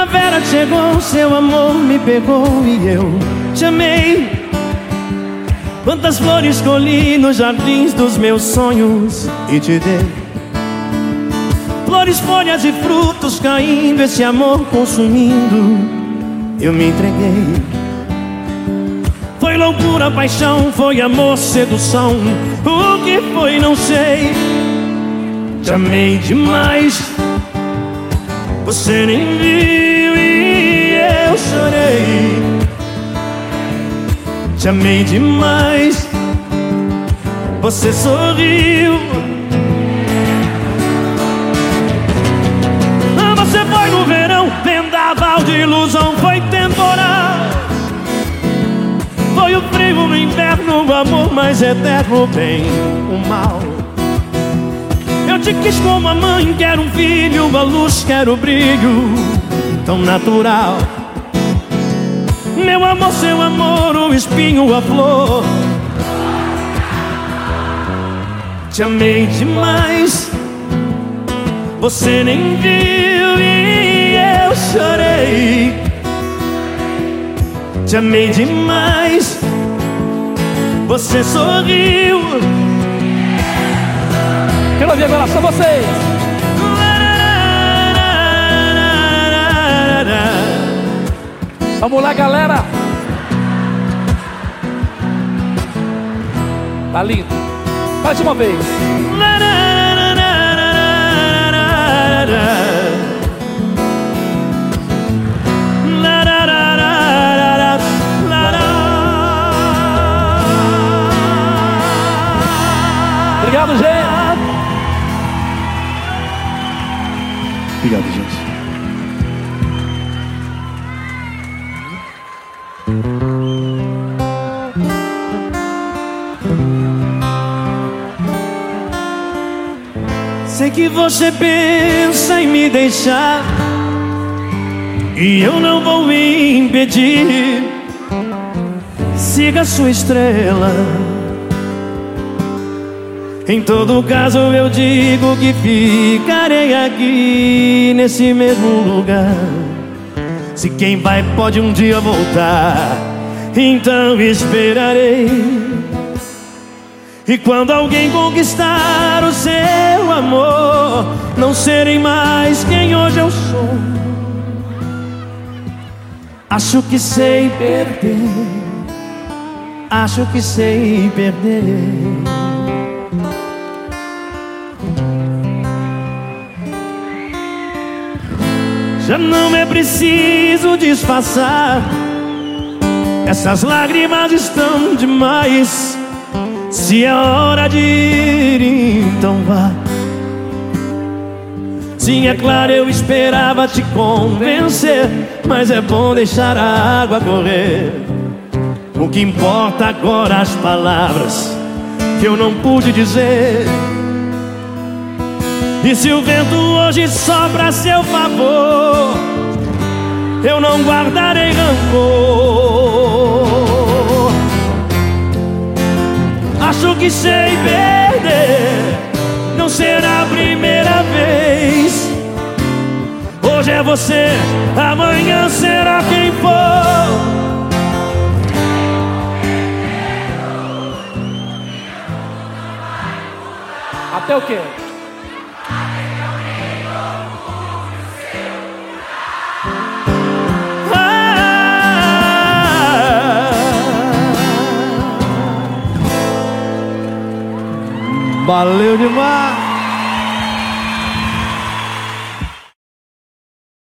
primavera chegou, seu amor me pegou e eu te amei. Quantas flores colhi nos jardins dos meus sonhos e te dei. Flores, folhas e frutos caindo, esse amor consumindo, eu me entreguei. Foi loucura, paixão, foi amor, sedução. O que foi, não sei. Te amei demais. Você nem viu eu chorei. Te amei demais. Você sorriu. Você foi no verão, vendaval de ilusão, foi temporal. Foi o frio no inverno, o amor mais eterno, bem o mal. Eu te quis como a mãe quer um filho, a luz quer o brilho tão natural. Meu amor, seu amor, o espinho, a flor. Te amei demais, você nem viu e eu chorei. Te amei demais, você sorriu. Quero ouvir agora só vocês. Vamos lá, galera. Tá lindo. Mais uma vez. Obrigado, gente. Obrigado, gente. Sei que você pensa em me deixar. E eu não vou me impedir. Siga sua estrela. Em todo caso eu digo que ficarei aqui Nesse mesmo lugar. Se quem vai pode um dia voltar. Então esperarei. E quando alguém conquistar o seu não serei mais quem hoje eu sou. Acho que sei perder, acho que sei perder. Já não é preciso disfarçar, essas lágrimas estão demais. Se é hora de ir, então vá. Sim, é claro, eu esperava te convencer, mas é bom deixar a água correr. O que importa agora as palavras que eu não pude dizer. E se o vento hoje sopra a seu favor, eu não guardarei rancor. Acho que sei perder, não será você, amanhã será quem for. Até o quê? Valeu demais!